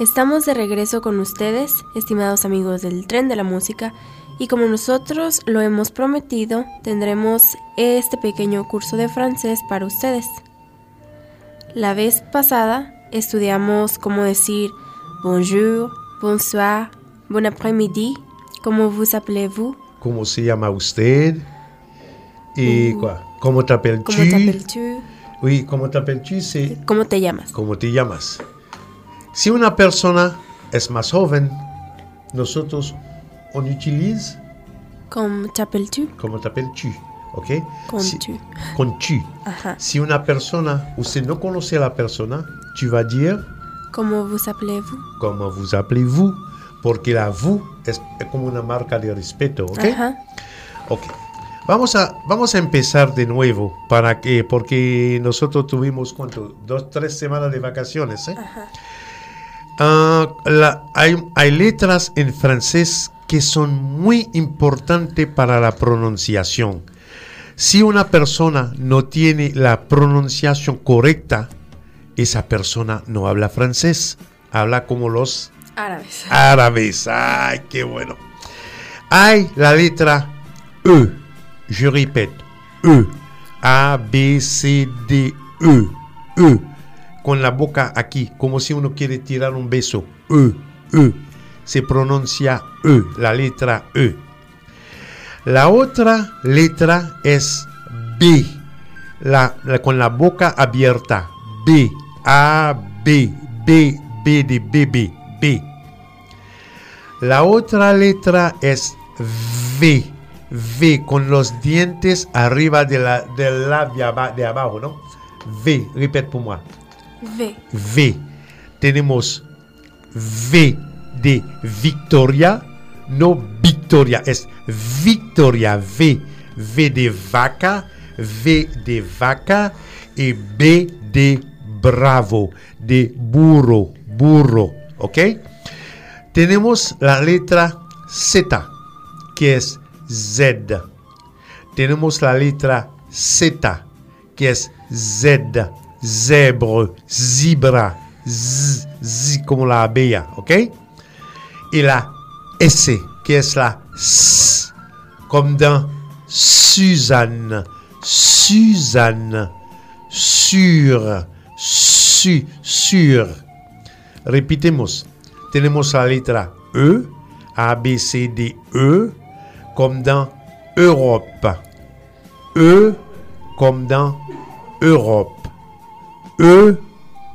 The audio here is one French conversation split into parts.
Estamos de regreso con ustedes, estimados amigos del tren de la música, y como nosotros lo hemos prometido, tendremos este pequeño curso de francés para ustedes. La vez pasada estudiamos cómo decir bonjour, bonsoir, bon après-midi, comment vous appelez-vous, ¿Cómo se llama usted? ¿Y Uh? ¿Cómo t'appelles-tu? comment t'appelles-tu, Oui, ¿cómo t'appelles-tu? C'est cómo te llamas. ¿cómo te llamas? Si una persona es más joven, nosotros on utilise ¿Cómo t'appelles-tu? ¿cómo t'appelles-tu? ¿Ok? Con Si- tu. con tu. Ajá. Si una persona, usted no conoce a la persona, tu vas dire ¿Cómo vous appelez-vous? ¿Cómo vous appelez-vous? Porque la vous es, es como una marca de respeto, ¿ok? Ajá. Ok. Vamos a, vamos a empezar de nuevo, para que, porque nosotros tuvimos, ¿cuánto? Dos, tres semanas de vacaciones, ¿eh? Ajá. Ah, la- hay, hay letras en francés que son muy importantes para la pronunciación. Si una persona no tiene la pronunciación correcta, esa persona no habla francés, habla como los Árabes. árabes. ¡Ay, qué bueno! Hay la letra E. Je répète. E. A, B, C, D, E. E. Con la boca aquí, como si uno quiere tirar un beso. E. E. Se pronuncia E, la letra E. La otra letra es B, la, con la boca abierta. B, A, B, B, B de bebé, B. La otra letra es V, V con los dientes arriba de la, del labio de abajo, ¿no? V, repite pour moi. V. V. Tenemos V de Victoria, no Victoria, es Victoria, V. V de vaca, V de vaca y B de bravo, de burro, burro, ¿ok? Tenemos la letra Z, que es Z. Tenemos la letra Z, que es Z, zèbre, zebra, z, z como la abeja, ¿ok? Y la S, que es la S, comme dans Suzanne, Suzanne, sur, su, sur. Repitemos. Tenemos la letra E, A, B, C, D, E, comme dans Europe. E, comme dans Europe. E,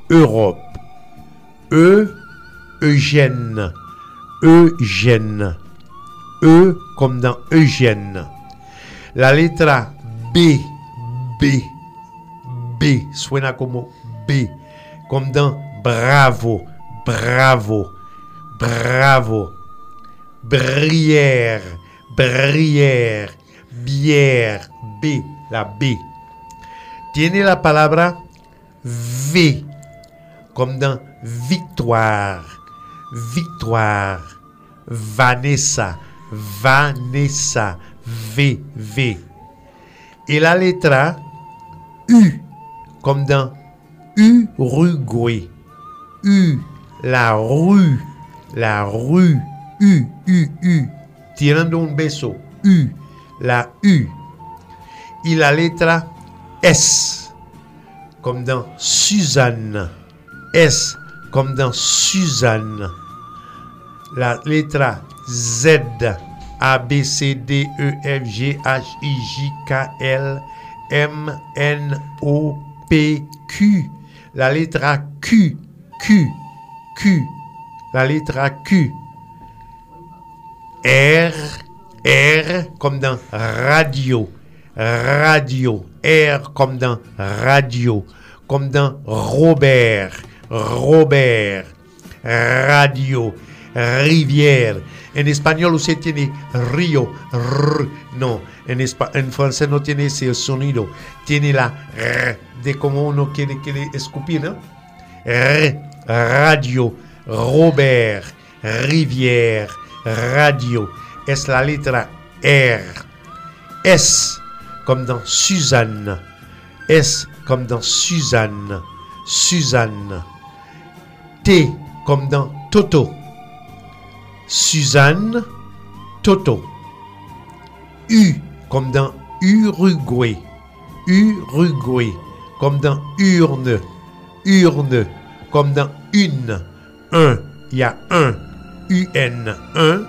Europe. E, Eugène. Eugène. E, comme dans Eugène. La letra B, B, B, suena como B, comme dans bravo, bravo, bravo, brière, brière, bière, B, la B. Tiene la palabra V, comme dans victoire, victoire, Vanessa, Vanessa, V, V. Et la letra U, comme dans Uruguay. U, la rue, la rue, U, U, U. Tirando un beso, U, la U. Y la letra S, comme dans Suzanne. S, comme dans Suzanne. La letra Z, A, B, C, D, E, F, G, H, I, J, K, L, M, N, O, P, Q. La letra Q, Q, Q. La letra Q. R, R comme dans radio, radio, R comme dans radio, comme dans Robert, Robert, radio, rivière. En español usted tiene río, r, no. En, en francés no tiene ese sonido. Tiene la r de como uno quiere escupir, ¿no? R, radio, Robert, rivière, radio. Es la letra R. S comme dans Suzanne. S comme dans Suzanne. Suzanne. T comme dans Toto. Suzanne, Toto. U comme dans Uruguay. Uruguay comme dans urne. Urne comme dans une. Un, il y a un. UN, un.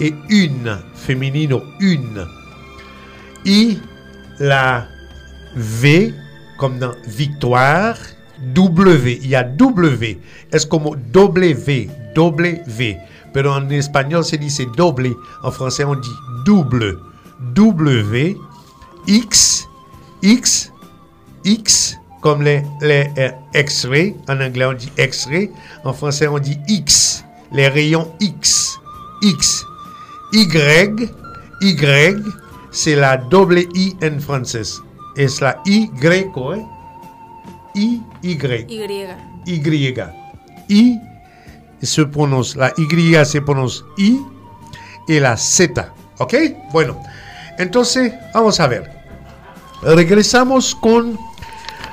Et une, féminino, une. I, la V comme dans victoire. W, il y a W. Es como W, W? Pero en espagnol se dice doble. En français on dit double. W, X, X, X, comme les, les euh, X-ray. En anglais on dit X-ray. En français on dit X. Les rayons X, X. Y, Y, c'est la double I en français. Es la Y, ¿eh? I, Y. Y. Y. I se prononce, la Y se prononce I y la Z. ¿Ok? Bueno, entonces vamos a ver. Regresamos con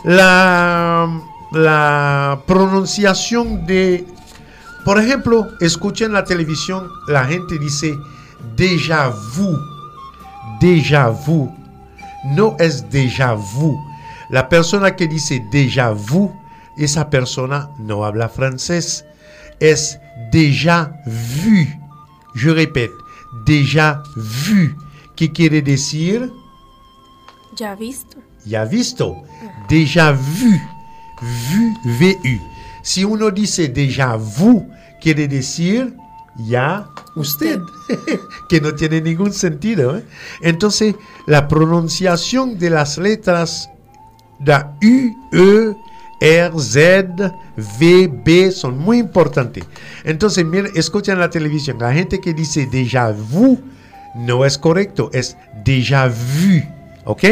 la, la pronunciación de, por ejemplo, escuchen la televisión, la gente dice déjà vu, déjà vu. No es déjà vu. La persona que dice déjà vu, esa persona no habla francés. Es déjà vu? Je répète, déjà vu. ¿Qué quiere decir? Ya visto. Ya visto. Déjà vu. Vu, VU. Si uno dice déjà vu, quiere decir ya usted, que no tiene ningún sentido. ¿eh? Entonces, la pronunciación de las letras da U, E, R, Z, V, B son muy importantes. Entonces, miren, escuchan la televisión. La gente que dice déjà vu no es correcto, es déjà vu. ¿Ok?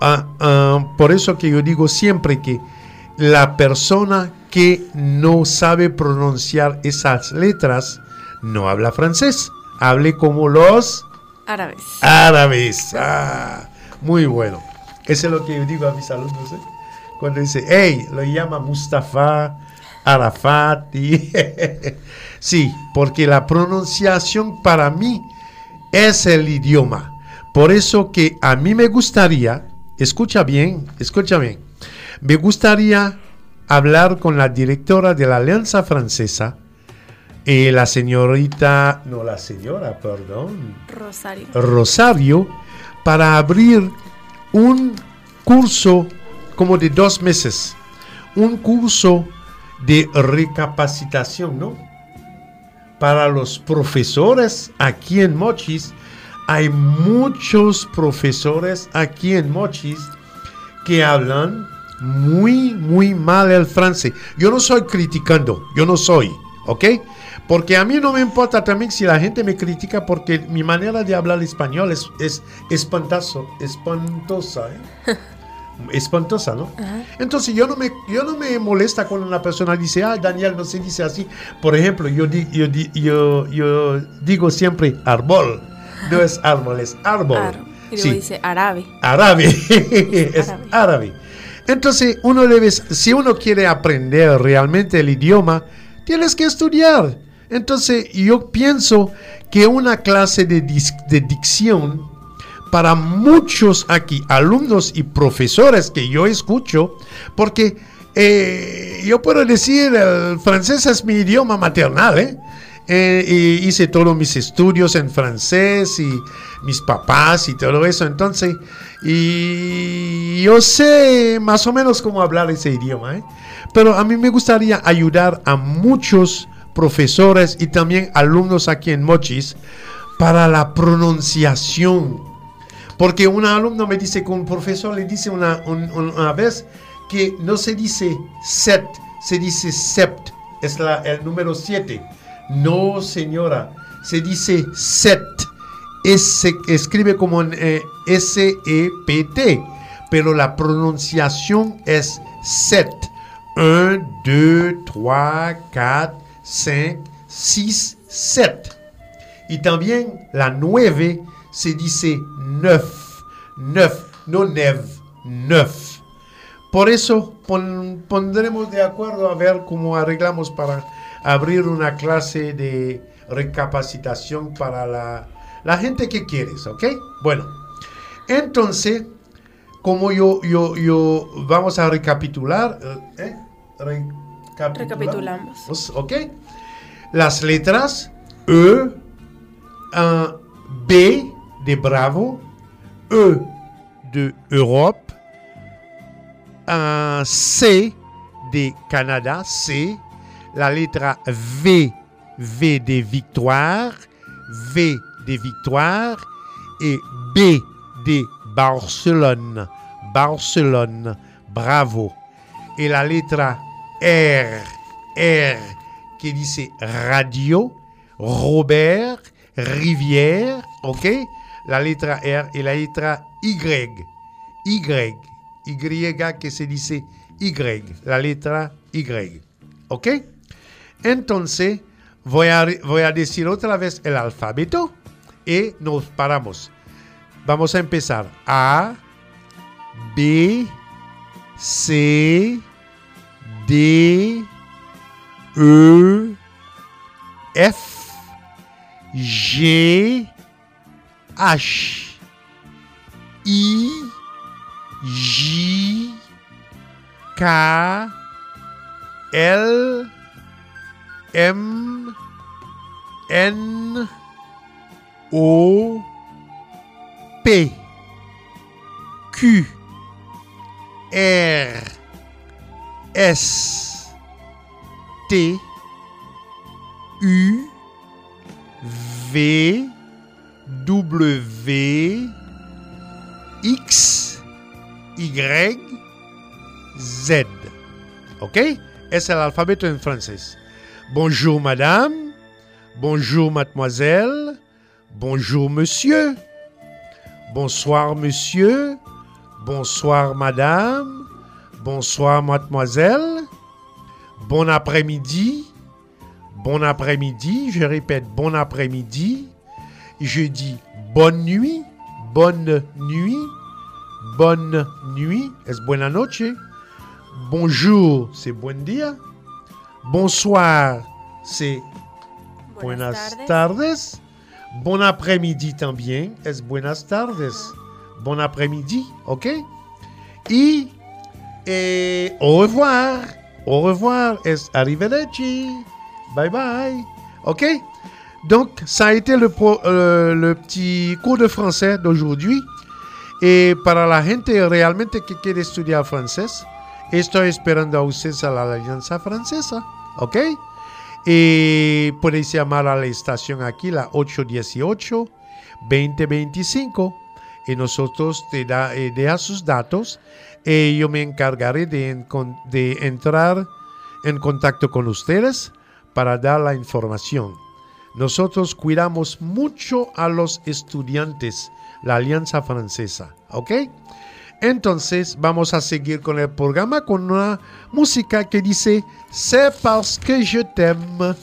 Ah, ah, por eso que yo digo siempre que la persona que no sabe pronunciar esas letras no habla francés. Hable como los Árabes. árabes. Ah, muy bueno. Eso es lo que yo digo a mis alumnos. ¿eh? Cuando dice, hey, lo llama Mustafa, Arafat. y- sí, porque la pronunciación para mí es el idioma. Por eso que a mí me gustaría, escucha bien, escucha bien, me gustaría hablar con la directora de la Alianza Francesa, eh, la señorita, no la señora, perdón, Rosario. Rosario para abrir un curso como de dos meses, un curso de recapacitación, ¿no? Para los profesores aquí en Mochis, hay muchos profesores aquí en Mochis que hablan muy, muy mal el francés. Yo no soy criticando, yo no soy, ¿ok? Porque a mí no me importa también si la gente me critica porque mi manera de hablar español es, es espantazo, espantosa, ¿eh? espantosa, ¿no? Entonces yo no, me, yo no me molesta cuando una persona dice, ah, Daniel no se dice así. Por ejemplo, yo, di- yo, di- yo, yo digo siempre árbol, no es árbol, es árbol. Aro. Y luego Sí dice árabe. árabe. es árabe. árabe. Entonces, uno debe, si uno quiere aprender realmente el idioma, tienes que estudiar. Entonces, yo pienso que una clase de, dicción para muchos aquí, alumnos y profesores que yo escucho, porque eh, yo puedo decir, el francés es mi idioma maternal, ¿eh? Eh, y hice todos mis estudios en francés y mis papás y todo eso. Entonces, y yo sé más o menos cómo hablar ese idioma. ¿eh? Pero a mí me gustaría ayudar a muchos profesores y también alumnos aquí en Mochis para la pronunciación. Porque un alumno me dice que un profesor le dice una, un- un- una vez que no se dice set, se dice sept, es el número 7. No, señora, se dice set. Se escribe como en, eh, S-E-P-T, pero la pronunciación es set. 1, 2, 3, 4, 5, 6, 7. Y también la 9 se dice neuf. Neuf, no neuf, neuf. Por eso pon- pondremos de acuerdo a ver cómo arreglamos para abrir una clase de recapacitación para la, gente que quieres, ¿ok? Bueno, entonces, como yo, vamos a recapitular, ¿eh? Recapitulamos. ¿Ok? Las letras E, un B de Bravo, E de Europe, un C de Canada, C, la letra V, V de Victoire, V de Victoire et B de Barcelone, Barcelone, bravo. Et la letra R, R qui dit radio, Robert, rivière, ok? La letra R et la letra Y, Y, Y que se dice Y, la letra Y, ok? Entonces, voy a, voy a decir otra vez el alfabeto y nos paramos. Vamos a empezar. A, B, C, D, E, F, G, H, I, J, K, L, M, N, O, P, Q, R, S, T, U, V, W, X, Y, Z. ¿Ok? Es el alfabeto en francés. Bonjour madame, bonjour mademoiselle, bonjour monsieur, bonsoir monsieur, bonsoir madame, bonsoir mademoiselle, bon après-midi, bon après-midi, je répète bon après-midi, je dis bonne nuit, bonne nuit, bonne nuit, es buena noche, bonjour, c'est buen día, bonsoir, c'est buenas, tardes. Bon après-midi también, es buenas tardes. Bon après-midi, ok? Y eh, au revoir, au revoir, es arrivederci. Bye bye, ok? Donc, ça a été le, euh, petit cours de français d'aujourd'hui. Et para la gente realmente que quiere estudiar francés, estoy esperando a ustedes a la Alianza Francesa, ¿ok? Y puedes llamar a la estación aquí, la 818-2025, y nosotros te da, eh, deja sus datos y yo me encargaré de, de entrar en contacto con ustedes para dar la información. Nosotros cuidamos mucho a los estudiantes, la Alianza Francesa, ¿ok? Entonces vamos a seguir con el programa con una música que dice C'est parce que je t'aime.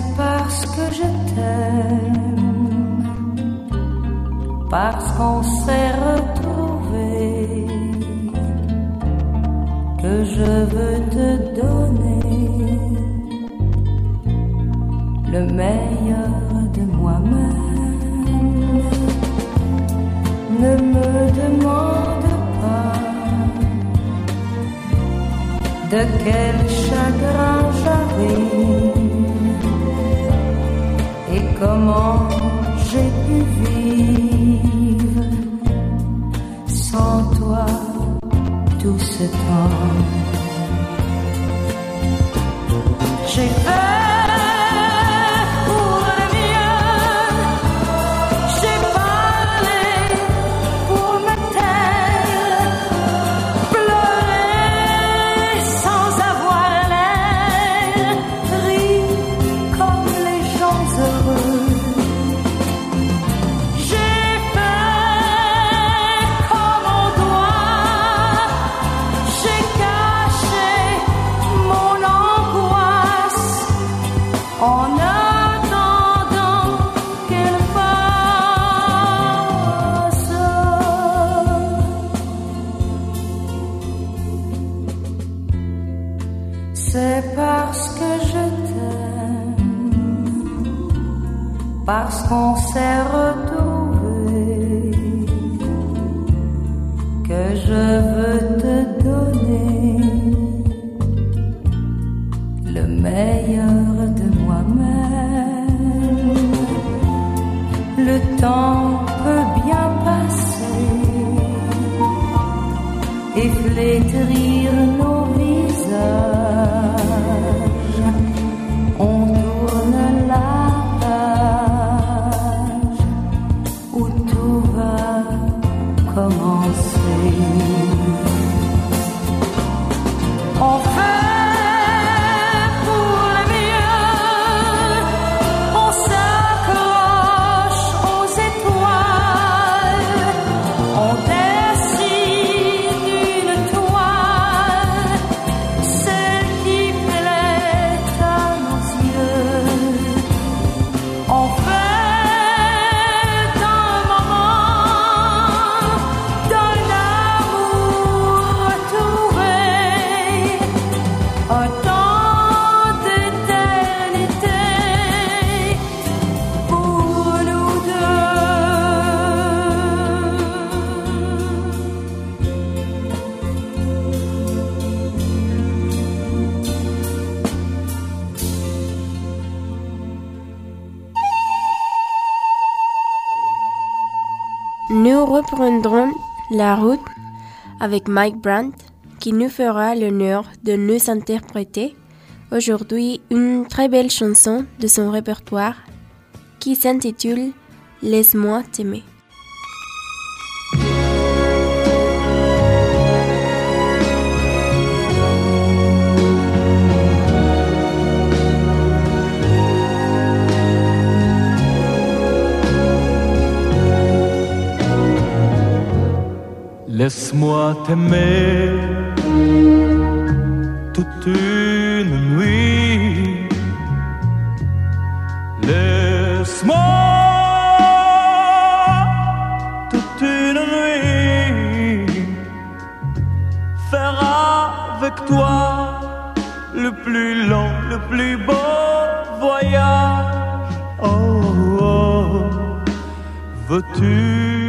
C'est parce que je t'aime, parce qu'on s'est retrouvé que je veux te donner où tout va commencer. Nous reprendrons la route avec Mike Brandt qui nous fera l'honneur de nous interpréter aujourd'hui une très belle chanson de son répertoire qui s'intitule Laisse-moi t'aimer. Laisse-moi t'aimer toute une nuit. Laisse-moi toute une nuit faire avec toi le plus long, le plus beau voyage. Oh, oh. veux-tu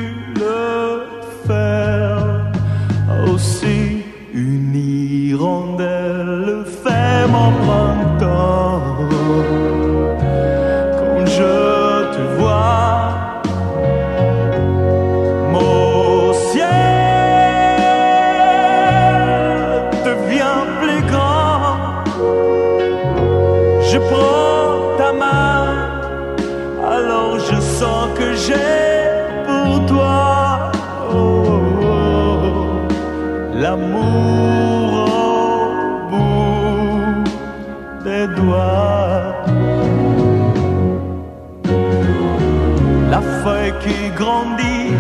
qui grandit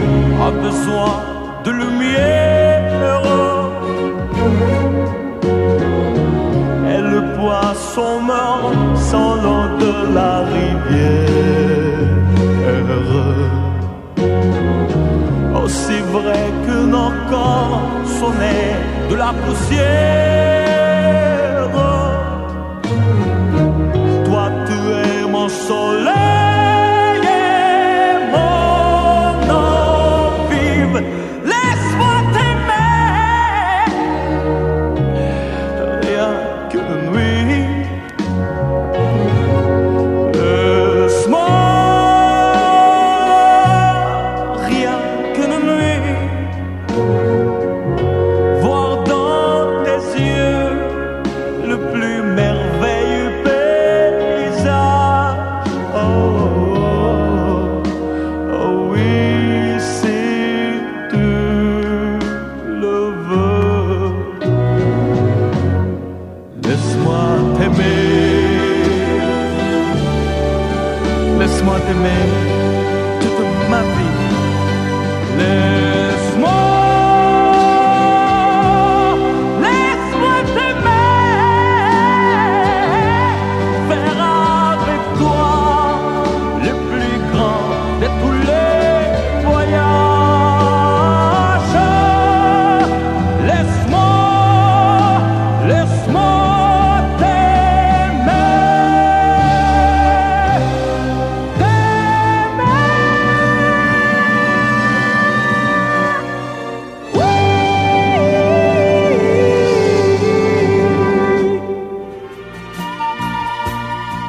a besoin de lumière. Et le poisson meurt sans l'eau de la rivière. Aussi vrai que nos corps nés de la poussière. Toi, tu es mon soleil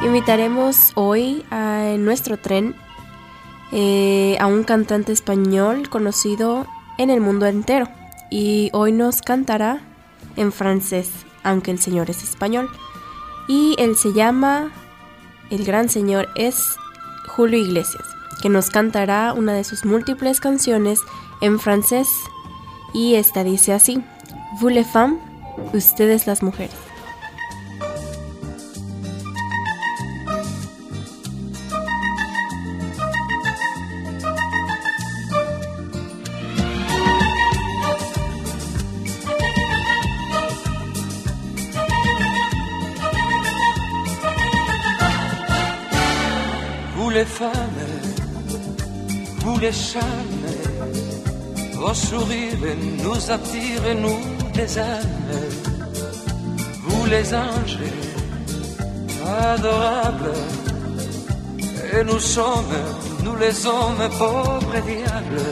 Invitaremos hoy a, en nuestro tren eh, a un cantante español conocido en el mundo entero y hoy nos cantará en francés, aunque el señor es español. Y él se llama, el gran señor es Julio Iglesias, que nos cantará una de sus múltiples canciones en francés y esta dice así, Vous les femmes, ustedes las mujeres. Charmes, vos sourires nous attirent, nous les âmes. Vous les anges, adorables, et nous sommes, nous les hommes, pauvres diables.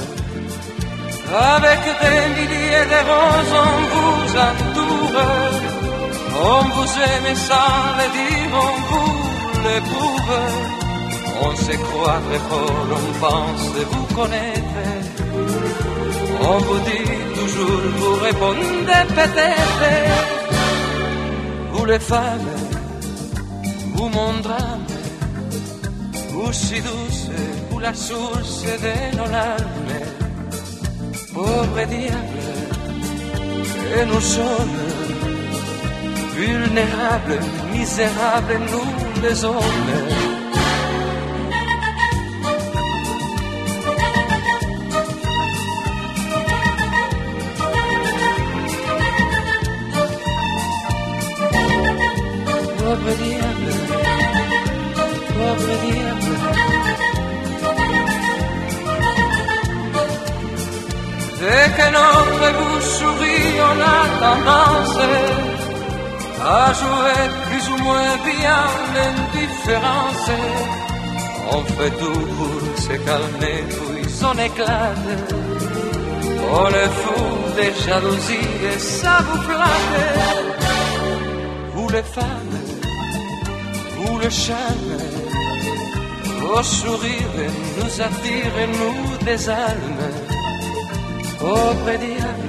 Avec des milliers de roses, on vous entoure, on vous aime sans le dire, on vous l'éprouve. On se croit très fort, on pense vous connaître. On vous dit toujours, vous répondez peut-être. Vous les femmes, vous mon drame, vous si douce, vous la source de nos larmes. Pauvre diable, et nous sommes vulnérables, misérables, nous les hommes. Tendance à jouer plus ou moins bien l'indifférence. On fait tout pour se calmer, puis on éclate. On est fou des jalousies et ça vous flatte. Vous les femmes, vous le charme, vos sourires nous attirent, nous désalment. Pauvre diable,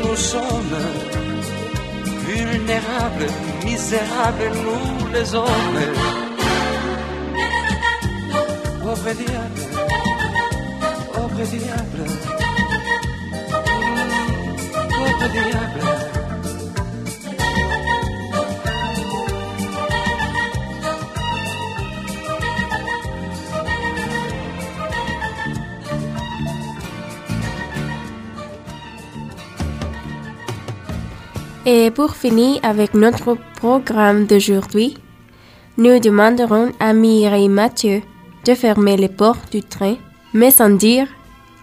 nous sommes vulnérables, misérables, nous les hommes. Pauvre diable, pauvre diable, pauvre diable. Et pour finir avec notre programme d'aujourd'hui, nous demanderons à Mireille Mathieu de fermer les portes du train, mais sans dire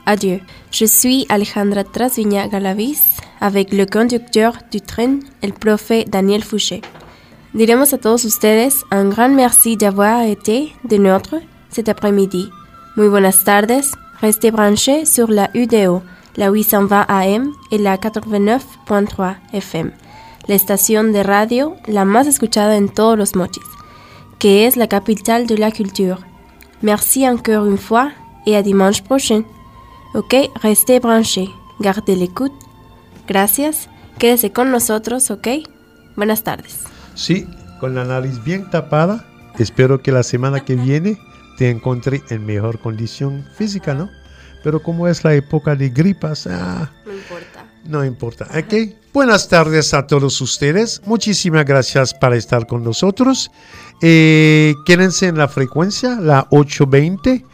adieu. Je suis Alejandra Trasviña Galavis avec le conducteur du train, el profe Daniel Fouché. Diremos a todos ustedes un gran merci d'avoir été de notre cet après-midi. Muy buenas tardes, restez branchés sur la UDO, la 820 AM et la 89.3 FM, la estación de radio la más escuchada en todos los mochis, que es la capitale de la culture. Merci encore une fois et à dimanche prochain. Ok, restez branchés, gardez l'écoute. Gracias, quédese con nosotros, ok? Buenas tardes. Sí, con la nariz bien tapada. Espero que la semana que viene te encontré en mejor condición física, ¿no? Pero como es la época de gripas, ah, No importa. no importa. Ok, buenas tardes a todos ustedes. Muchísimas gracias por estar con nosotros. Eh, quédense en la frecuencia, la 820.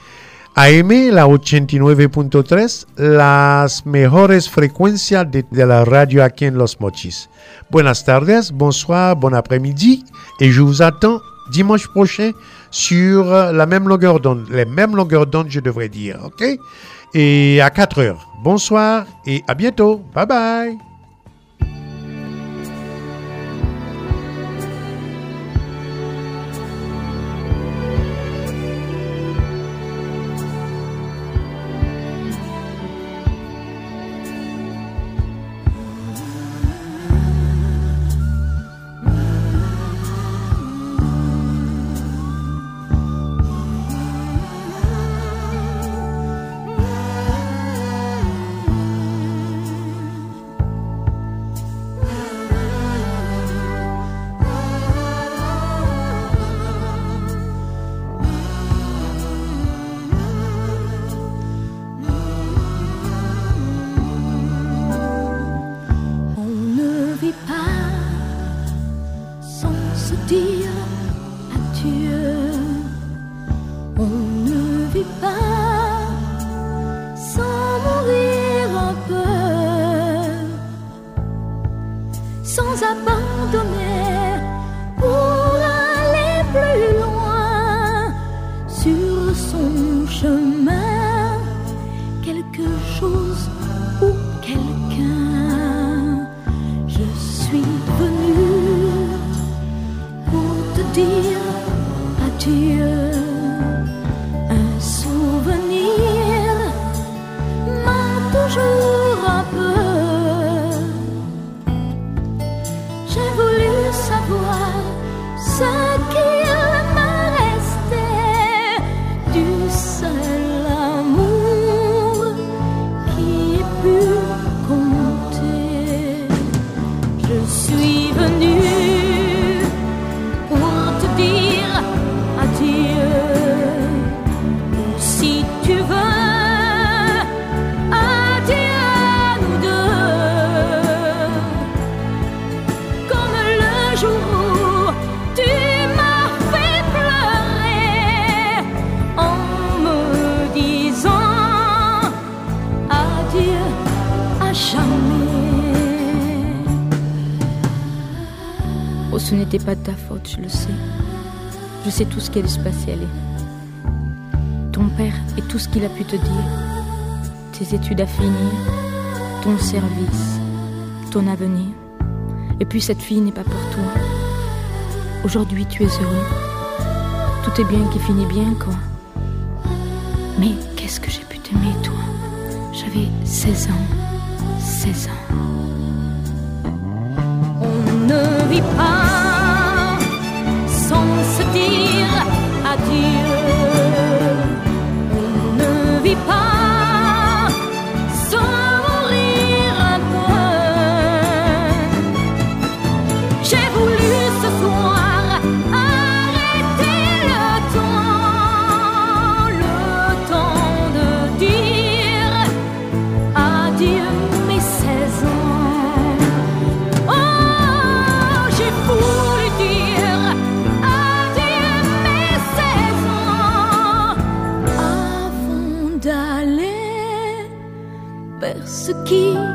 AM, la 89.3, las mejores frecuencias de, de la radio aquí en Los Mochis. Buenas tardes, bonsoir, bon après-midi, et je vous attends dimanche prochain sur la même longueur d'onde, les mêmes longueurs d'onde, je devrais dire, ok? Et à 4 heures. Bonsoir et à bientôt. Bye bye. Pas de ta faute, je le sais. Je sais tout ce qui allait se passer, allez. Ton père et tout ce qu'il a pu te dire. Tes études à finir, ton service, ton avenir. Et puis cette fille n'est pas pour toi. Aujourd'hui, tu es heureux. Tout est bien qui finit bien, quoi. Mais qu'est-ce que j'ai pu t'aimer, toi? J'avais 16 ans. 16 ans. On ne vit pas ce qui